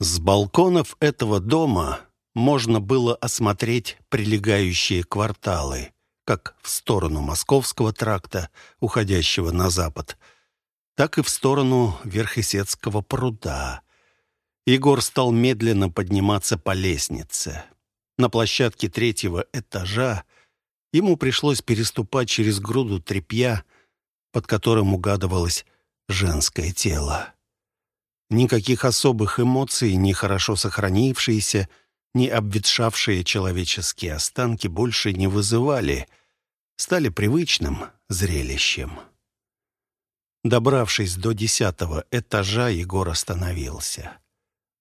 С балконов этого дома можно было осмотреть прилегающие кварталы, как в сторону Московского тракта, уходящего на запад, так и в сторону Верхесецкого пруда. Егор стал медленно подниматься по лестнице. На площадке третьего этажа ему пришлось переступать через груду тряпья, под которым угадывалось женское тело. Никаких особых эмоций, ни хорошо сохранившиеся, ни обветшавшие человеческие останки больше не вызывали, стали привычным зрелищем. Добравшись до десятого этажа, Егор остановился.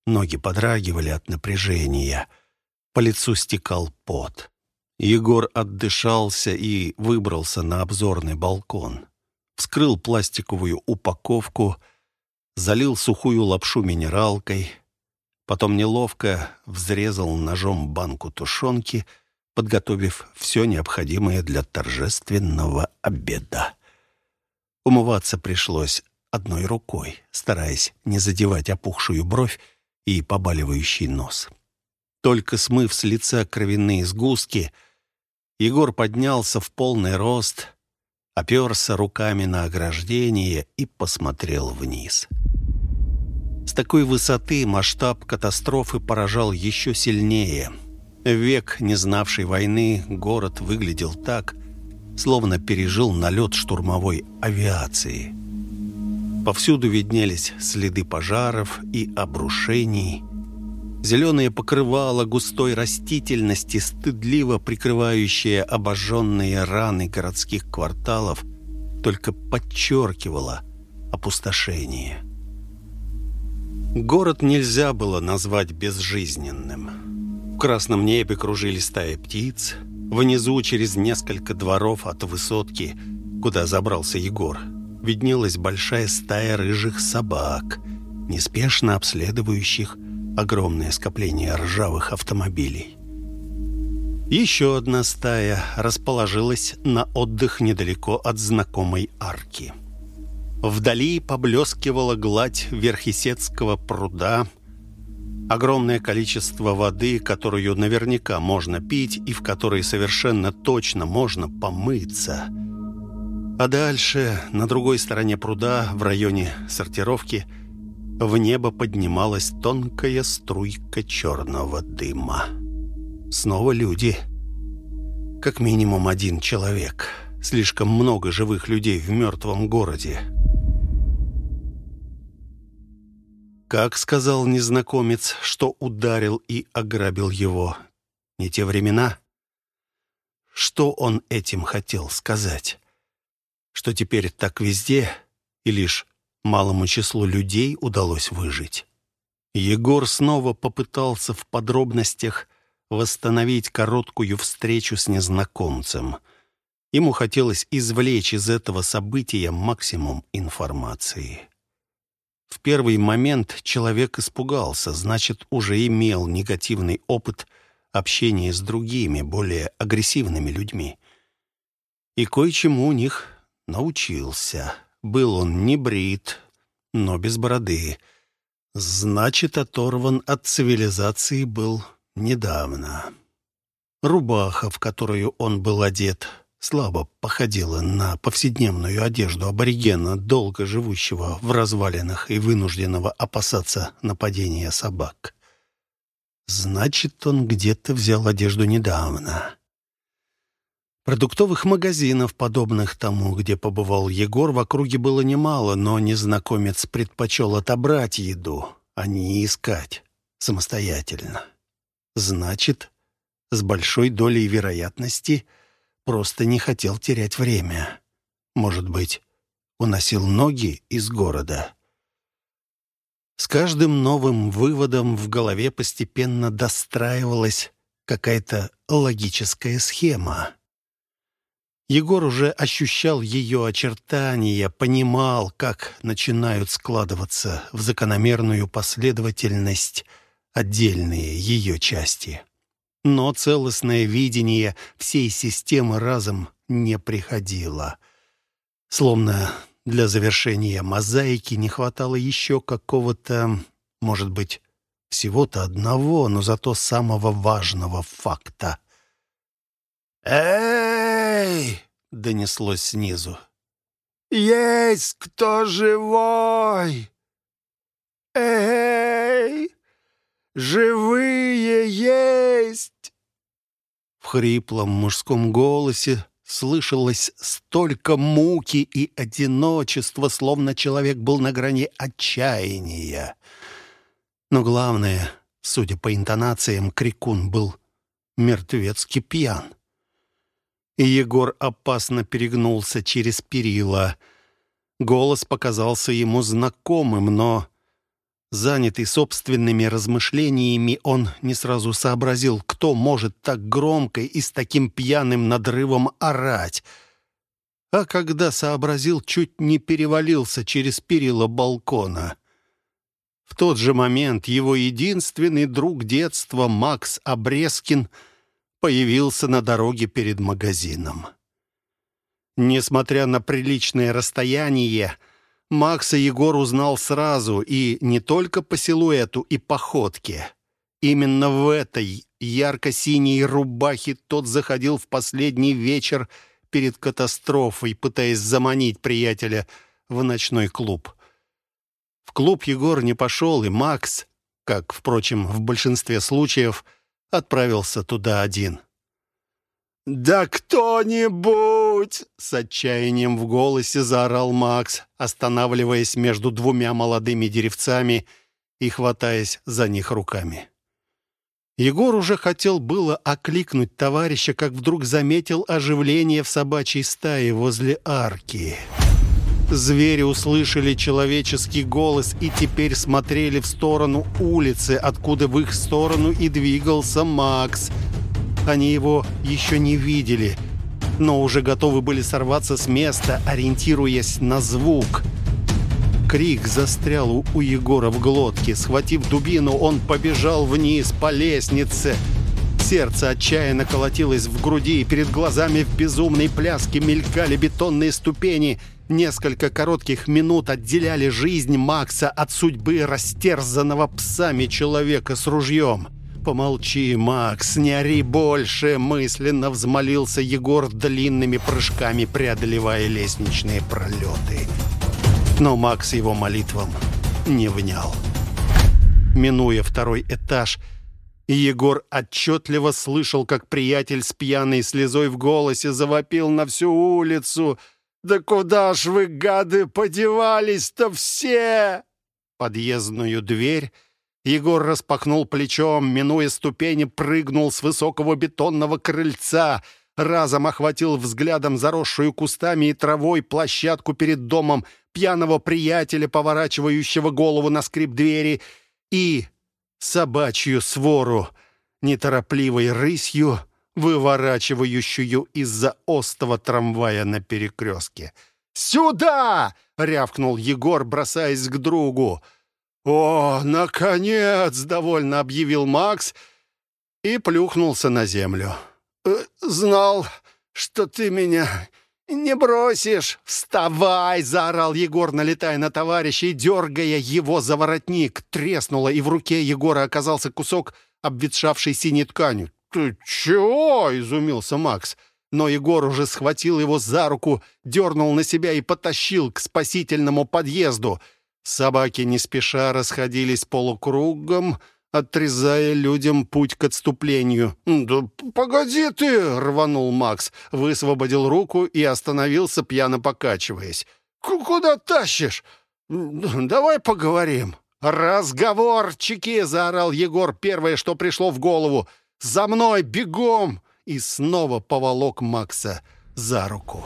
Ноги подрагивали от напряжения, по лицу стекал пот. Егор отдышался и выбрался на обзорный балкон. Вскрыл пластиковую упаковку, залил сухую лапшу минералкой — Потом неловко взрезал ножом банку тушенки, подготовив все необходимое для торжественного обеда. Умываться пришлось одной рукой, стараясь не задевать опухшую бровь и побаливающий нос. Только смыв с лица кровяные сгустки, Егор поднялся в полный рост, оперся руками на ограждение и посмотрел вниз — с такой высоты масштаб катастрофы поражал еще сильнее. Век не знавший войны город выглядел так, словно пережил налет штурмовой авиации. Повсюду виднелись следы пожаров и обрушений. Зеленое покрывало густой растительности, стыдливо прикрывающее обожженные раны городских кварталов, только подчеркивало опустошение. Город нельзя было назвать безжизненным. В красном небе кружили стаи птиц. Внизу, через несколько дворов от высотки, куда забрался Егор, виднелась большая стая рыжих собак, неспешно обследующих огромное скопление ржавых автомобилей. Еще одна стая расположилась на отдых недалеко от знакомой арки. Вдали поблескивала гладь Верхесецкого пруда, огромное количество воды, которую наверняка можно пить и в которой совершенно точно можно помыться. А дальше, на другой стороне пруда, в районе сортировки, в небо поднималась тонкая струйка черного дыма. Снова люди. Как минимум один человек. Слишком много живых людей в мертвом городе. Как сказал незнакомец, что ударил и ограбил его? Не те времена? Что он этим хотел сказать? Что теперь так везде, и лишь малому числу людей удалось выжить? Егор снова попытался в подробностях восстановить короткую встречу с незнакомцем. Ему хотелось извлечь из этого события максимум информации. В первый момент человек испугался, значит, уже имел негативный опыт общения с другими, более агрессивными людьми. И кое-чему у них научился. Был он не брит, но без бороды. Значит, оторван от цивилизации был недавно. Рубаха, в которую он был одет, слабо походила на повседневную одежду аборигена, долго живущего в развалинах и вынужденного опасаться нападения собак. Значит, он где-то взял одежду недавно. Продуктовых магазинов, подобных тому, где побывал Егор, в округе было немало, но незнакомец предпочел отобрать еду, а не искать самостоятельно. Значит, с большой долей вероятности — просто не хотел терять время. Может быть, уносил ноги из города. С каждым новым выводом в голове постепенно достраивалась какая-то логическая схема. Егор уже ощущал ее очертания, понимал, как начинают складываться в закономерную последовательность отдельные ее части но целостное видение всей системы разом не приходило. Словно для завершения мозаики не хватало еще какого-то, может быть, всего-то одного, но зато самого важного факта. «Эй!» — донеслось снизу. «Есть кто живой? Эй! Живые есть!» В хриплом мужском голосе слышалось столько муки и одиночества, словно человек был на грани отчаяния. Но главное, судя по интонациям, крикун был мертвецки пьян. И Егор опасно перегнулся через перила. Голос показался ему знакомым, но Занятый собственными размышлениями, он не сразу сообразил, кто может так громко и с таким пьяным надрывом орать. А когда сообразил, чуть не перевалился через перила балкона. В тот же момент его единственный друг детства, Макс Обрезкин, появился на дороге перед магазином. Несмотря на приличное расстояние, Макса Егор узнал сразу, и не только по силуэту и походке. Именно в этой ярко-синей рубахе тот заходил в последний вечер перед катастрофой, пытаясь заманить приятеля в ночной клуб. В клуб Егор не пошел, и Макс, как, впрочем, в большинстве случаев, отправился туда один. «Да кто-нибудь!» — с отчаянием в голосе заорал Макс, останавливаясь между двумя молодыми деревцами и хватаясь за них руками. Егор уже хотел было окликнуть товарища, как вдруг заметил оживление в собачьей стае возле арки. Звери услышали человеческий голос и теперь смотрели в сторону улицы, откуда в их сторону и двигался Макс — они его еще не видели, но уже готовы были сорваться с места, ориентируясь на звук. Крик застрял у Егора в глотке. Схватив дубину, он побежал вниз по лестнице. Сердце отчаянно колотилось в груди, и перед глазами в безумной пляске мелькали бетонные ступени. Несколько коротких минут отделяли жизнь Макса от судьбы растерзанного псами человека с ружьем помолчи, Макс, не ори больше!» Мысленно взмолился Егор длинными прыжками, преодолевая лестничные пролеты. Но Макс его молитвам не внял. Минуя второй этаж, Егор отчетливо слышал, как приятель с пьяной слезой в голосе завопил на всю улицу. «Да куда ж вы, гады, подевались-то все?» Подъездную дверь Егор распахнул плечом, минуя ступени, прыгнул с высокого бетонного крыльца, разом охватил взглядом заросшую кустами и травой площадку перед домом пьяного приятеля, поворачивающего голову на скрип двери, и собачью свору, неторопливой рысью, выворачивающую из-за остого трамвая на перекрестке. «Сюда!» — рявкнул Егор, бросаясь к другу. «О, наконец!» — довольно объявил Макс и плюхнулся на землю. «Э, «Знал, что ты меня не бросишь!» «Вставай!» — заорал Егор, налетая на товарища и дергая его за воротник. Треснуло, и в руке Егора оказался кусок обветшавшей синей ткани. «Ты чего?» — изумился Макс. Но Егор уже схватил его за руку, дернул на себя и потащил к спасительному подъезду — Собаки не спеша расходились полукругом, отрезая людям путь к отступлению. «Да погоди ты!» — рванул Макс, высвободил руку и остановился, пьяно покачиваясь. «Куда тащишь? Давай поговорим». «Разговорчики!» — заорал Егор первое, что пришло в голову. «За мной! Бегом!» И снова поволок Макса за руку.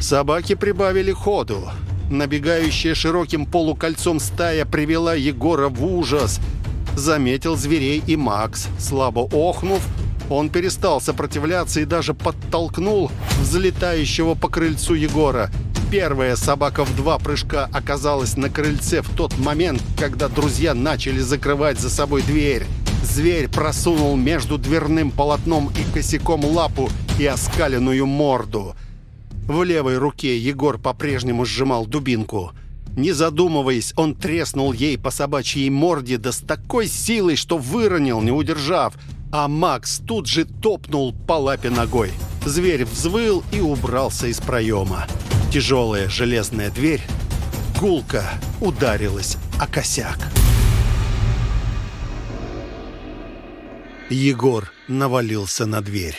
Собаки прибавили ходу. Набегающая широким полукольцом стая привела Егора в ужас. Заметил зверей и Макс. Слабо охнув, он перестал сопротивляться и даже подтолкнул взлетающего по крыльцу Егора. Первая собака в два прыжка оказалась на крыльце в тот момент, когда друзья начали закрывать за собой дверь. Зверь просунул между дверным полотном и косяком лапу и оскаленную морду – в левой руке Егор по-прежнему сжимал дубинку. Не задумываясь, он треснул ей по собачьей морде, да с такой силой, что выронил, не удержав. А Макс тут же топнул по лапе ногой. Зверь взвыл и убрался из проема. Тяжелая железная дверь гулко ударилась о косяк. Егор навалился на дверь.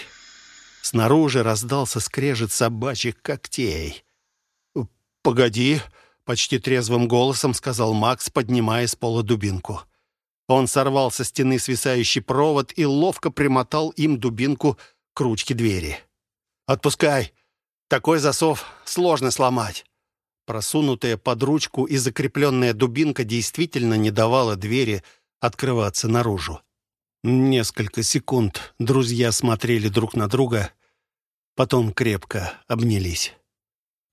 Снаружи раздался скрежет собачьих когтей. «Погоди!» — почти трезвым голосом сказал Макс, поднимая с пола дубинку. Он сорвал со стены свисающий провод и ловко примотал им дубинку к ручке двери. «Отпускай! Такой засов сложно сломать!» Просунутая под ручку и закрепленная дубинка действительно не давала двери открываться наружу. Несколько секунд друзья смотрели друг на друга, потом крепко обнялись.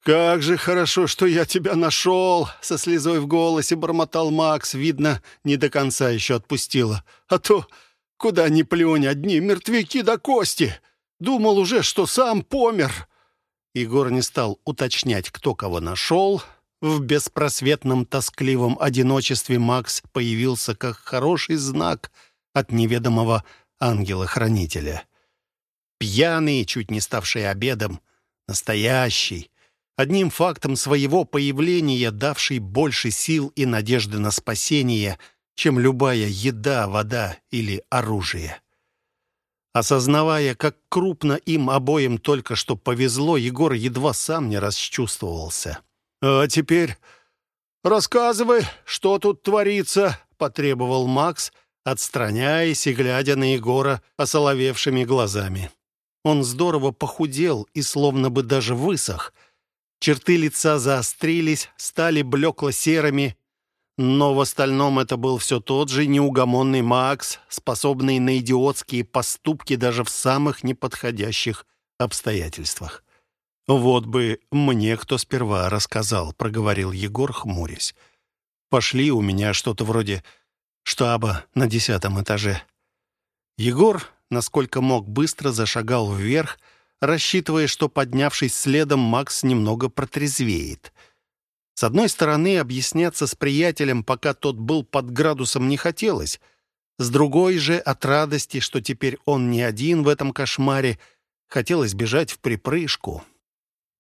«Как же хорошо, что я тебя нашел!» — со слезой в голосе бормотал Макс. Видно, не до конца еще отпустила. «А то, куда ни плюнь, одни мертвяки до кости! Думал уже, что сам помер!» Егор не стал уточнять, кто кого нашел. В беспросветном тоскливом одиночестве Макс появился как хороший знак от неведомого ангела-хранителя. Пьяный, чуть не ставший обедом, настоящий, одним фактом своего появления давший больше сил и надежды на спасение, чем любая еда, вода или оружие. Осознавая, как крупно им обоим только что повезло, Егор едва сам не расчувствовался. «А теперь рассказывай, что тут творится», — потребовал Макс, отстраняясь и глядя на Егора осоловевшими глазами. Он здорово похудел и словно бы даже высох. Черты лица заострились, стали блекло-серыми, но в остальном это был все тот же неугомонный Макс, способный на идиотские поступки даже в самых неподходящих обстоятельствах. «Вот бы мне кто сперва рассказал», — проговорил Егор, хмурясь. «Пошли у меня что-то вроде штаба на десятом этаже». Егор, насколько мог, быстро зашагал вверх, рассчитывая, что, поднявшись следом, Макс немного протрезвеет — с одной стороны, объясняться с приятелем, пока тот был под градусом, не хотелось. С другой же, от радости, что теперь он не один в этом кошмаре, хотелось бежать в припрыжку.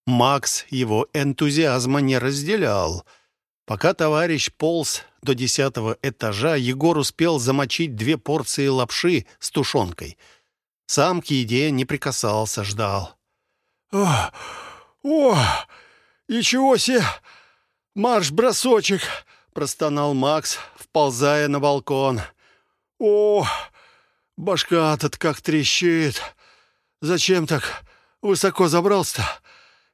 Макс его энтузиазма не разделял. Пока товарищ полз до десятого этажа, Егор успел замочить две порции лапши с тушенкой. Сам к еде не прикасался, ждал. «О, о, ничего себе! «Марш-бросочек!» — простонал Макс, вползая на балкон. «О, башка тут как трещит! Зачем так высоко забрался-то?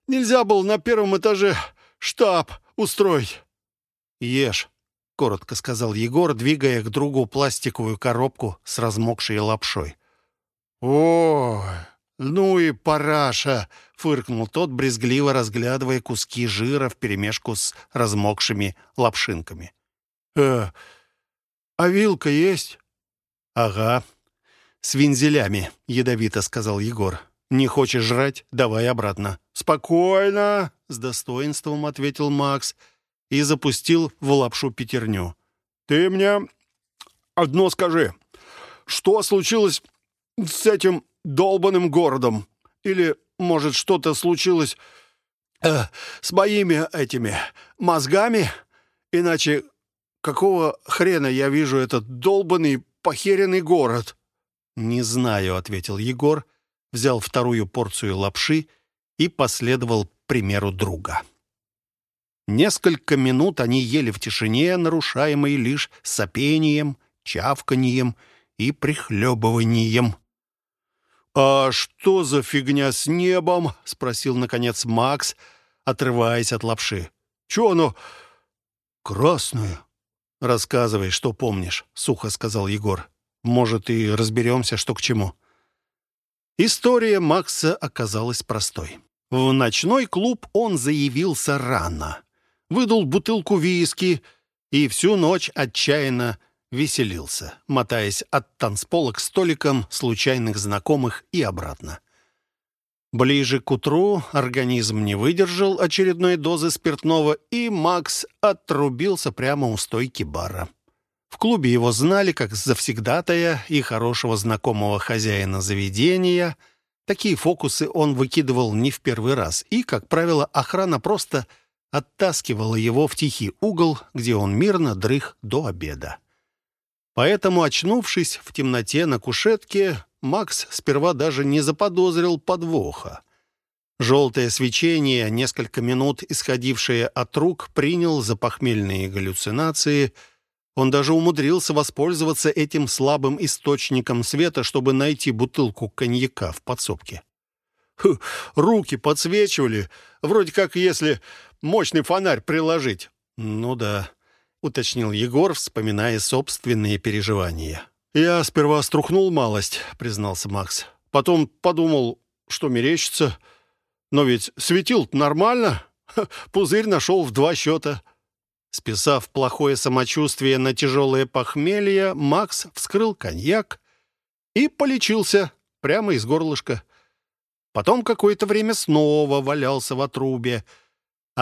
Нельзя было на первом этаже штаб устроить!» «Ешь!» — коротко сказал Егор, двигая к другу пластиковую коробку с размокшей лапшой. «Ой, ну и параша!» фыркнул тот, брезгливо разглядывая куски жира вперемешку с размокшими лапшинками. «Э, а вилка есть?» «Ага, с вензелями», — ядовито сказал Егор. «Не хочешь жрать? Давай обратно». «Спокойно», — с достоинством ответил Макс и запустил в лапшу пятерню. «Ты мне одно скажи. Что случилось с этим долбанным городом? Или может, что-то случилось э, с моими этими мозгами? Иначе какого хрена я вижу этот долбанный похеренный город?» «Не знаю», — ответил Егор, взял вторую порцию лапши и последовал примеру друга. Несколько минут они ели в тишине, нарушаемой лишь сопением, чавканьем и прихлебыванием. «А что за фигня с небом?» — спросил, наконец, Макс, отрываясь от лапши. «Чего оно красное?» «Рассказывай, что помнишь», — сухо сказал Егор. «Может, и разберемся, что к чему». История Макса оказалась простой. В ночной клуб он заявился рано. Выдал бутылку виски и всю ночь отчаянно веселился, мотаясь от танцпола к столикам случайных знакомых и обратно. Ближе к утру организм не выдержал очередной дозы спиртного, и Макс отрубился прямо у стойки бара. В клубе его знали как завсегдатая и хорошего знакомого хозяина заведения. Такие фокусы он выкидывал не в первый раз, и, как правило, охрана просто оттаскивала его в тихий угол, где он мирно дрых до обеда. Поэтому, очнувшись в темноте на кушетке, Макс сперва даже не заподозрил подвоха. Желтое свечение, несколько минут исходившее от рук, принял за похмельные галлюцинации. Он даже умудрился воспользоваться этим слабым источником света, чтобы найти бутылку коньяка в подсобке. Хм, руки подсвечивали, вроде как если мощный фонарь приложить. Ну да, — уточнил Егор, вспоминая собственные переживания. «Я сперва струхнул малость», — признался Макс. «Потом подумал, что мерещится. Но ведь светил нормально. Пузырь нашел в два счета». Списав плохое самочувствие на тяжелое похмелье, Макс вскрыл коньяк и полечился прямо из горлышка. Потом какое-то время снова валялся в отрубе —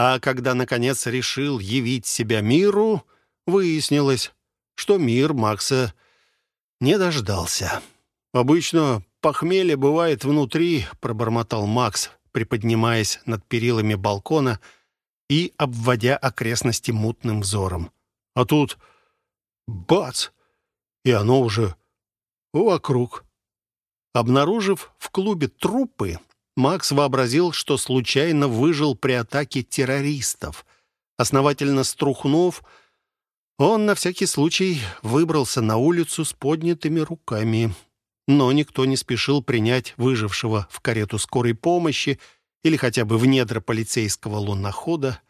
а когда, наконец, решил явить себя миру, выяснилось, что мир Макса не дождался. «Обычно похмелье бывает внутри», — пробормотал Макс, приподнимаясь над перилами балкона и обводя окрестности мутным взором. «А тут бац!» И оно уже вокруг. Обнаружив в клубе трупы, Макс вообразил, что случайно выжил при атаке террористов. Основательно струхнув, он на всякий случай выбрался на улицу с поднятыми руками. Но никто не спешил принять выжившего в карету скорой помощи или хотя бы в недра полицейского лунохода.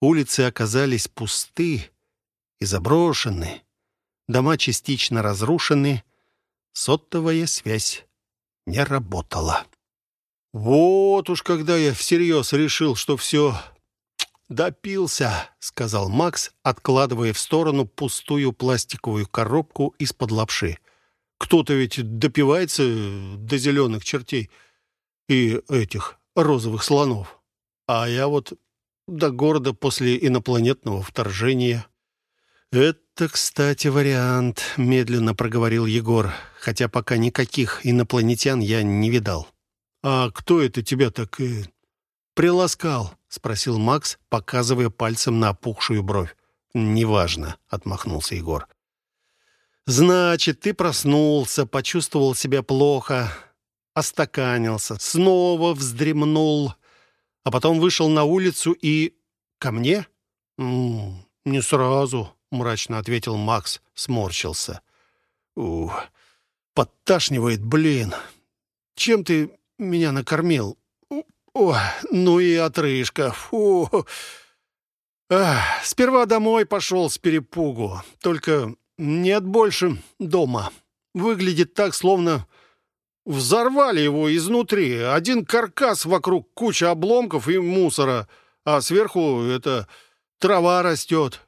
Улицы оказались пусты и заброшены. Дома частично разрушены. Сотовая связь не работала. «Вот уж когда я всерьез решил, что все допился», — сказал Макс, откладывая в сторону пустую пластиковую коробку из-под лапши. «Кто-то ведь допивается до зеленых чертей и этих розовых слонов. А я вот до города после инопланетного вторжения». «Это, кстати, вариант», — медленно проговорил Егор, хотя пока никаких инопланетян я не видал. «А кто это тебя так э, приласкал?» — спросил Макс, показывая пальцем на опухшую бровь. «Неважно», — отмахнулся Егор. «Значит, ты проснулся, почувствовал себя плохо, остаканился, снова вздремнул, а потом вышел на улицу и... ко мне?» «М -м, «Не сразу», — мрачно ответил Макс, сморщился. «Ух, подташнивает, блин. Чем ты меня накормил. О, ну и отрыжка. Фу. Ах, сперва домой пошел с перепугу. Только нет больше дома. Выглядит так, словно взорвали его изнутри. Один каркас вокруг, куча обломков и мусора, а сверху это трава растет.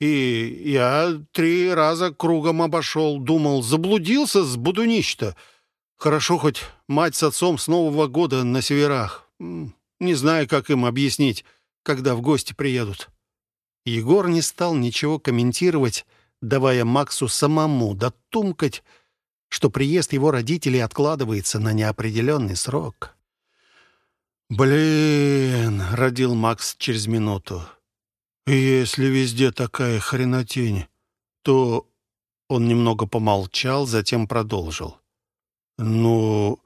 И я три раза кругом обошел, думал, заблудился с будунища-то. Хорошо хоть мать с отцом с Нового года на северах. Не знаю, как им объяснить, когда в гости приедут». Егор не стал ничего комментировать, давая Максу самому дотумкать, что приезд его родителей откладывается на неопределенный срок. «Блин!» — родил Макс через минуту. «Если везде такая хренотень, то...» Он немного помолчал, затем продолжил. «Ну,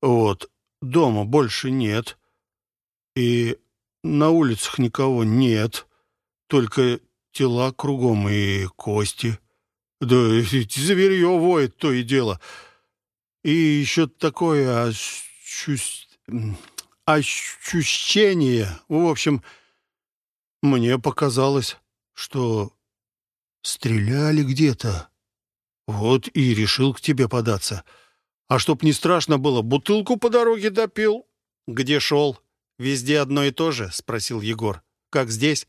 вот, дома больше нет. И на улицах никого нет. Только тела кругом и кости. Да зверье воет то и дело. И еще такое ощущение. В общем, мне показалось, что стреляли где-то. Вот и решил к тебе податься». А чтоб не страшно было, бутылку по дороге допил. Где шел? Везде одно и то же? Спросил Егор. Как здесь?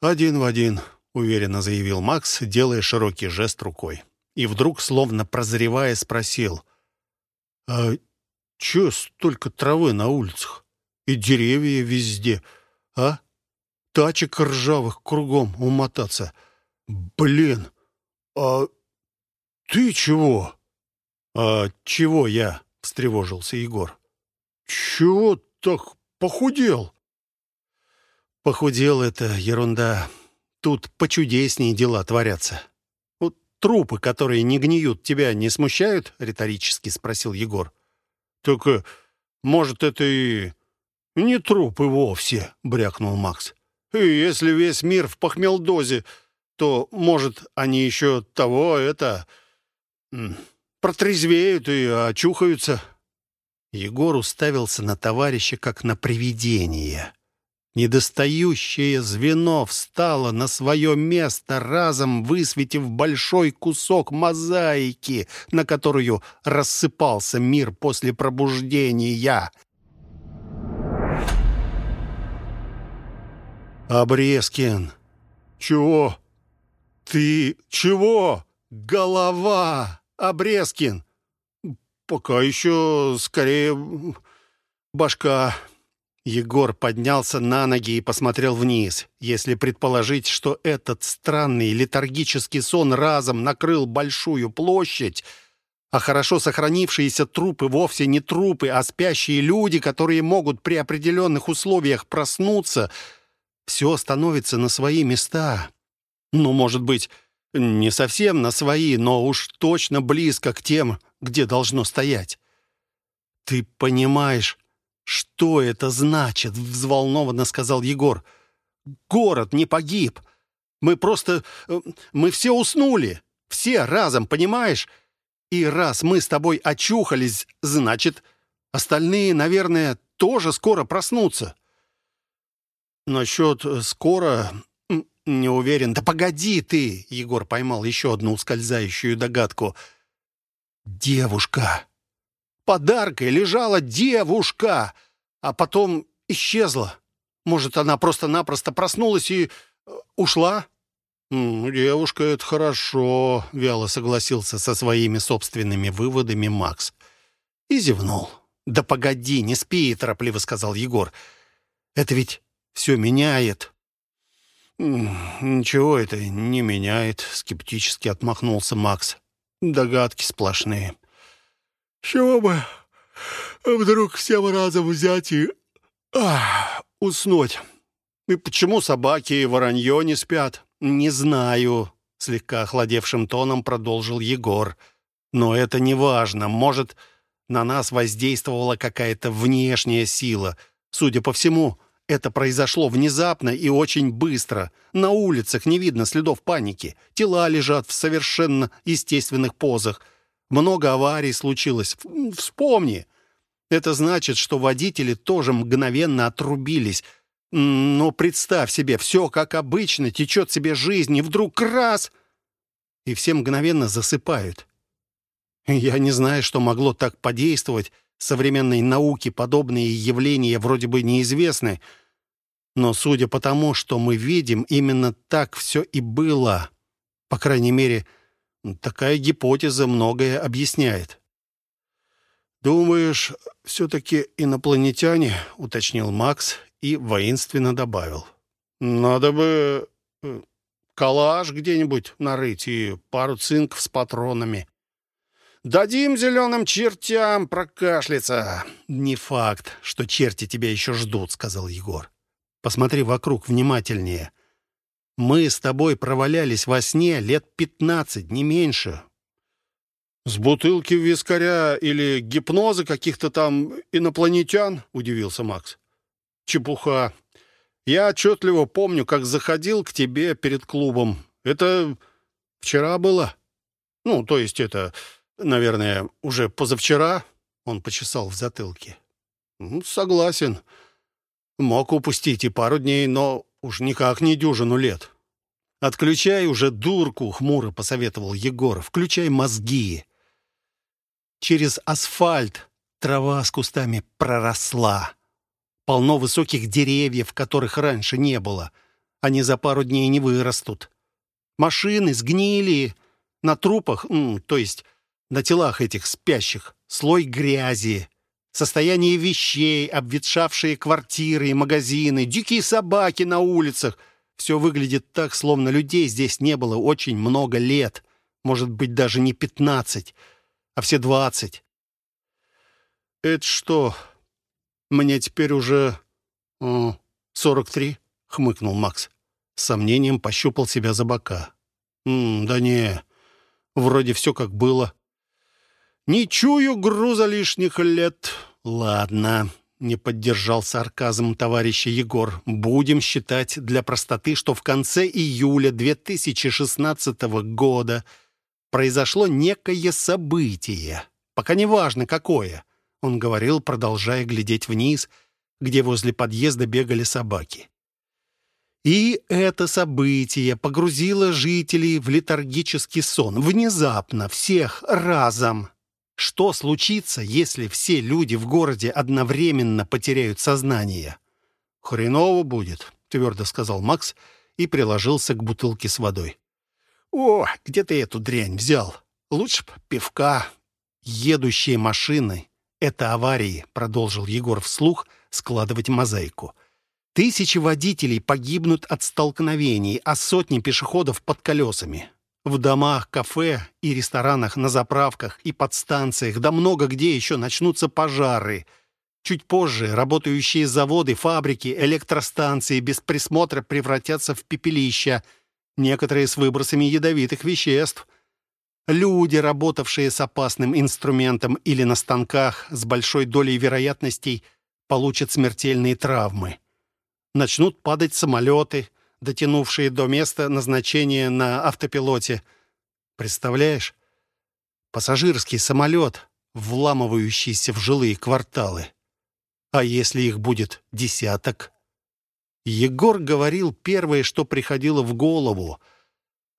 Один в один, уверенно заявил Макс, делая широкий жест рукой. И вдруг, словно прозревая, спросил. А Чё столько травы на улицах? И деревья везде, а? Тачек ржавых кругом умотаться. Блин, а ты чего? А чего я? Встревожился Егор. Чего так похудел? Похудел — это ерунда. Тут почудеснее дела творятся. Вот трупы, которые не гниют, тебя не смущают? Риторически спросил Егор. Так, э, может, это и не трупы вовсе, брякнул Макс. И если весь мир в похмелдозе, то, может, они еще того, это... протрезвеют и очухаются. Егор уставился на товарища, как на привидение. Недостающее звено встало на свое место, разом высветив большой кусок мозаики, на которую рассыпался мир после пробуждения. «Обрезкин! Чего? Ты чего? Голова! Обрезкин! Пока еще, скорее, башка!» Егор поднялся на ноги и посмотрел вниз. Если предположить, что этот странный летаргический сон разом накрыл большую площадь, а хорошо сохранившиеся трупы вовсе не трупы, а спящие люди, которые могут при определенных условиях проснуться, все становится на свои места. Ну, может быть, не совсем на свои, но уж точно близко к тем, где должно стоять. Ты понимаешь, «Что это значит?» — взволнованно сказал Егор. «Город не погиб. Мы просто... Э, мы все уснули. Все разом, понимаешь? И раз мы с тобой очухались, значит, остальные, наверное, тоже скоро проснутся». «Насчет э, скоро...» «Не уверен. Да погоди ты!» — Егор поймал еще одну ускользающую догадку. «Девушка!» подаркой лежала девушка, а потом исчезла. Может, она просто-напросто проснулась и э, ушла? «Девушка, это хорошо», — вяло согласился со своими собственными выводами Макс. И зевнул. «Да погоди, не спи», — торопливо сказал Егор. «Это ведь все меняет». «Ничего это не меняет», — скептически отмахнулся Макс. «Догадки сплошные». Чего бы вдруг всем разом взять и ах, уснуть? И почему собаки и воронье не спят? Не знаю, слегка охладевшим тоном продолжил Егор. Но это не важно. Может, на нас воздействовала какая-то внешняя сила. Судя по всему, это произошло внезапно и очень быстро. На улицах не видно следов паники. Тела лежат в совершенно естественных позах. Много аварий случилось. Вспомни. Это значит, что водители тоже мгновенно отрубились. Но представь себе, все как обычно, течет себе жизнь, и вдруг раз... И все мгновенно засыпают. Я не знаю, что могло так подействовать. Современной науке подобные явления вроде бы неизвестны. Но судя по тому, что мы видим, именно так все и было. По крайней мере, Такая гипотеза многое объясняет. «Думаешь, все-таки инопланетяне?» — уточнил Макс и воинственно добавил. «Надо бы э, калаш где-нибудь нарыть и пару цинков с патронами». «Дадим зеленым чертям прокашляться!» «Не факт, что черти тебя еще ждут», — сказал Егор. «Посмотри вокруг внимательнее. Мы с тобой провалялись во сне лет пятнадцать, не меньше. «С бутылки вискаря или гипноза каких-то там инопланетян?» — удивился Макс. «Чепуха. Я отчетливо помню, как заходил к тебе перед клубом. Это вчера было? Ну, то есть это, наверное, уже позавчера?» Он почесал в затылке. «Согласен. Мог упустить и пару дней, но Уж никак не дюжину лет. Отключай уже дурку, хмуро посоветовал Егор. Включай мозги. Через асфальт трава с кустами проросла. Полно высоких деревьев, которых раньше не было. Они за пару дней не вырастут. Машины сгнили. На трупах, то есть на телах этих спящих, слой грязи. Состояние вещей, обветшавшие квартиры и магазины, дикие собаки на улицах. Все выглядит так, словно людей здесь не было очень много лет. Может быть, даже не пятнадцать, а все двадцать. «Это что, мне теперь уже сорок три?» — хмыкнул Макс. С сомнением пощупал себя за бока. «М «Да не, вроде все как было». «Не чую груза лишних лет». «Ладно», — не поддержал сарказм товарища Егор. «Будем считать для простоты, что в конце июля 2016 года произошло некое событие. Пока не важно, какое». Он говорил, продолжая глядеть вниз, где возле подъезда бегали собаки. И это событие погрузило жителей в летаргический сон. Внезапно, всех разом. Что случится, если все люди в городе одновременно потеряют сознание? «Хреново будет», — твердо сказал Макс и приложился к бутылке с водой. «О, где ты эту дрянь взял? Лучше б пивка. Едущие машины — это аварии», — продолжил Егор вслух складывать мозаику. «Тысячи водителей погибнут от столкновений, а сотни пешеходов под колесами. В домах, кафе и ресторанах, на заправках и подстанциях, да много где еще начнутся пожары. Чуть позже работающие заводы, фабрики, электростанции без присмотра превратятся в пепелища, некоторые с выбросами ядовитых веществ. Люди, работавшие с опасным инструментом или на станках с большой долей вероятностей, получат смертельные травмы. Начнут падать самолеты, дотянувшие до места назначения на автопилоте. Представляешь? Пассажирский самолет, вламывающийся в жилые кварталы. А если их будет десяток? Егор говорил первое, что приходило в голову,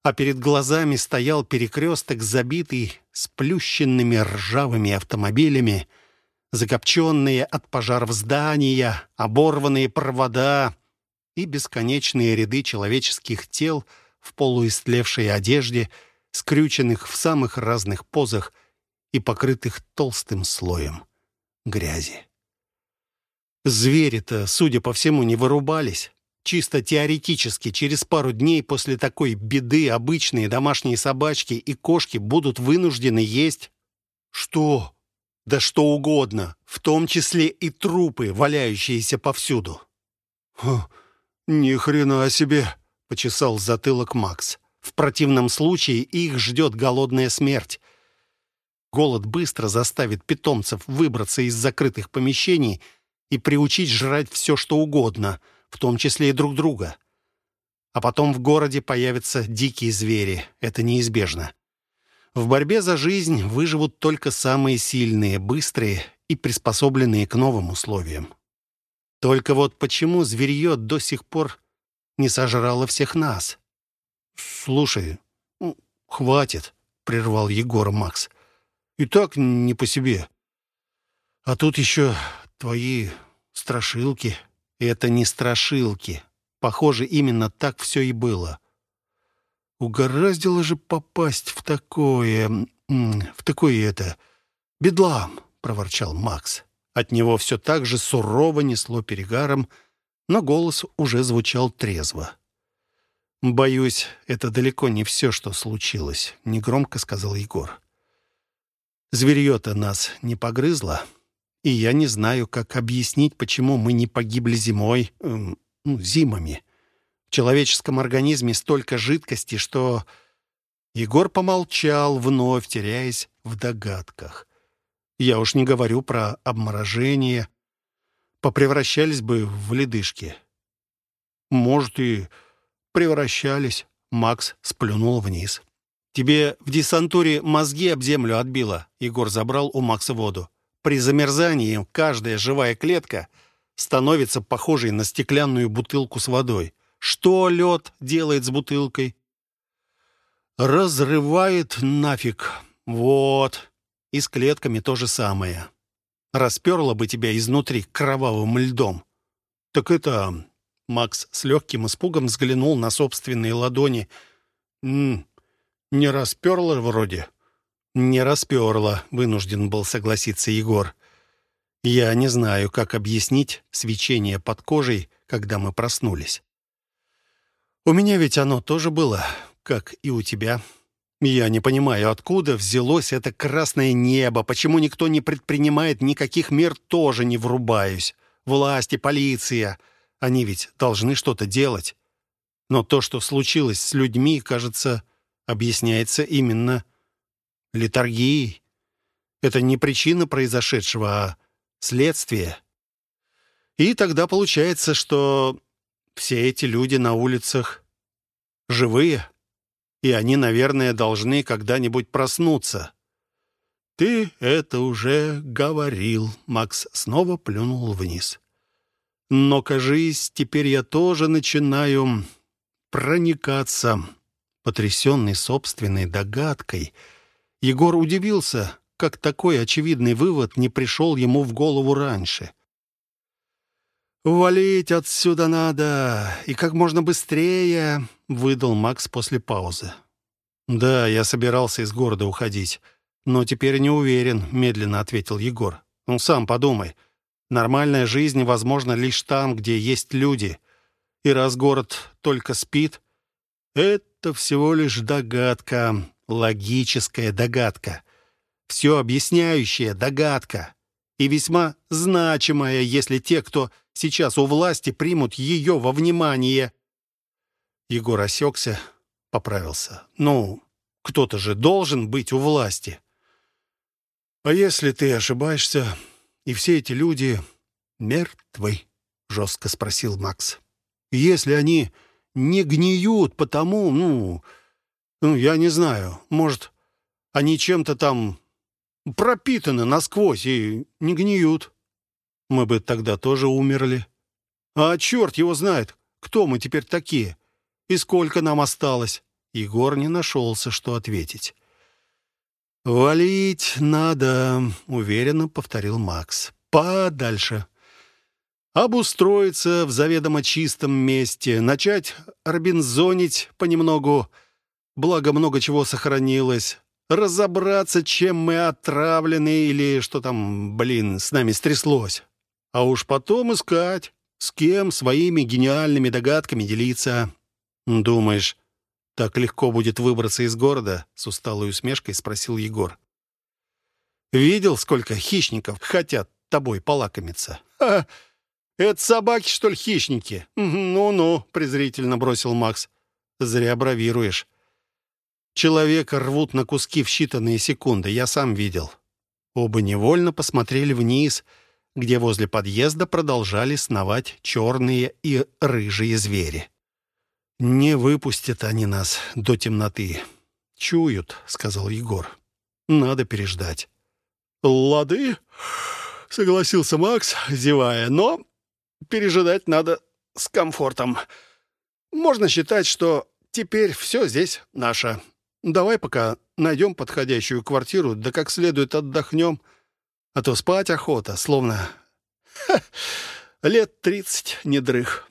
а перед глазами стоял перекресток, забитый сплющенными ржавыми автомобилями, закопченные от пожаров здания, оборванные провода, и бесконечные ряды человеческих тел в полуистлевшей одежде, скрюченных в самых разных позах и покрытых толстым слоем грязи. Звери-то, судя по всему, не вырубались. Чисто теоретически, через пару дней после такой беды обычные домашние собачки и кошки будут вынуждены есть... Что? Да что угодно, в том числе и трупы, валяющиеся повсюду. Хм, «Ни хрена себе!» — почесал затылок Макс. «В противном случае их ждет голодная смерть. Голод быстро заставит питомцев выбраться из закрытых помещений и приучить жрать все, что угодно, в том числе и друг друга. А потом в городе появятся дикие звери. Это неизбежно. В борьбе за жизнь выживут только самые сильные, быстрые и приспособленные к новым условиям. Только вот почему зверье до сих пор не сожрало всех нас? «Слушай, ну, хватит», — прервал Егор Макс. «И так не по себе. А тут еще твои страшилки». «Это не страшилки. Похоже, именно так все и было». «Угораздило же попасть в такое... в такое это... бедлам», — проворчал Макс. От него все так же сурово несло перегаром, но голос уже звучал трезво. «Боюсь, это далеко не все, что случилось», — негромко сказал Егор. «Зверье-то нас не погрызло, и я не знаю, как объяснить, почему мы не погибли зимой, эм, ну, зимами. В человеческом организме столько жидкости, что...» Егор помолчал, вновь теряясь в догадках. Я уж не говорю про обморожение. Попревращались бы в ледышки. Может, и превращались. Макс сплюнул вниз. «Тебе в десантуре мозги об землю отбило», — Егор забрал у Макса воду. «При замерзании каждая живая клетка становится похожей на стеклянную бутылку с водой. Что лед делает с бутылкой?» «Разрывает нафиг. Вот. И с клетками то же самое. Расперла бы тебя изнутри кровавым льдом. Так это... Макс с легким испугом взглянул на собственные ладони. «М не расперла вроде?» «Не расперла», — вынужден был согласиться Егор. Я не знаю, как объяснить свечение под кожей, когда мы проснулись. У меня ведь оно тоже было, как и у тебя. Я не понимаю, откуда взялось это красное небо, почему никто не предпринимает никаких мер, тоже не врубаюсь. Власти, полиция, они ведь должны что-то делать. Но то, что случилось с людьми, кажется, объясняется именно литургией. Это не причина произошедшего, а следствие. И тогда получается, что все эти люди на улицах живые, и они, наверное, должны когда-нибудь проснуться. «Ты это уже говорил», — Макс снова плюнул вниз. «Но, кажись, теперь я тоже начинаю проникаться». Потрясенный собственной догадкой, Егор удивился, как такой очевидный вывод не пришел ему в голову раньше. «Валить отсюда надо, и как можно быстрее», — выдал Макс после паузы. «Да, я собирался из города уходить, но теперь не уверен», — медленно ответил Егор. «Ну, сам подумай. Нормальная жизнь возможна лишь там, где есть люди. И раз город только спит, это всего лишь догадка, логическая догадка все объясняющая догадка. И весьма значимая, если те, кто сейчас у власти, примут ее во внимание. Егор осекся, поправился. «Ну, кто-то же должен быть у власти». «А если ты ошибаешься, и все эти люди мертвы?» — жестко спросил Макс. «Если они не гниют потому, ну, ну, я не знаю, может, они чем-то там пропитаны насквозь и не гниют. Мы бы тогда тоже умерли. А черт его знает, кто мы теперь такие и сколько нам осталось. Егор не нашелся, что ответить. «Валить надо», — уверенно повторил Макс. «Подальше. Обустроиться в заведомо чистом месте, начать робинзонить понемногу, благо много чего сохранилось, разобраться, чем мы отравлены или что там, блин, с нами стряслось. А уж потом искать, с кем своими гениальными догадками делиться. Думаешь, так легко будет выбраться из города? С усталой усмешкой спросил Егор. Видел, сколько хищников хотят тобой полакомиться? Ха! Это собаки, что ли, хищники? Ну-ну, презрительно бросил Макс. Зря бравируешь. Человека рвут на куски в считанные секунды, я сам видел. Оба невольно посмотрели вниз, где возле подъезда продолжали сновать черные и рыжие звери. «Не выпустят они нас до темноты. Чуют», — сказал Егор. «Надо переждать». «Лады», — согласился Макс, зевая, «но пережидать надо с комфортом. Можно считать, что теперь все здесь наше. Давай пока найдем подходящую квартиру, да как следует отдохнем. А то спать охота, словно... Ха, лет тридцать не дрых.